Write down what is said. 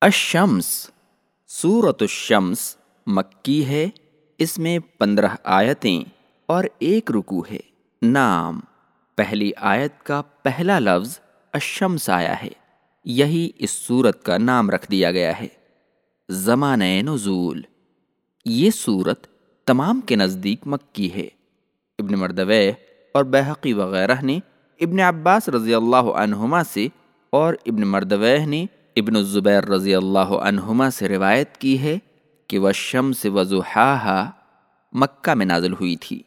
الشمس سورت الشمس مکی ہے، اس میں پندرہ آیتیں اور ایک رکو ہے۔ نام، پہلی آیت کا پہلا لفظ الشمس آیا ہے، یہی اس صورت کا نام رکھ دیا گیا ہے۔ زمانۂ نزول، یہ صورت تمام کے نزدیک مکی ہے۔ ابن مردوے اور بحقی وغیرہ نے ابن عباس رضی اللہ عنہما سے اور ابن مردوہ نے ابن الزبیر رضی اللہ عنہما سے روایت کی ہے کہ وہ شم سے وضوحا مکہ میں نازل ہوئی تھی۔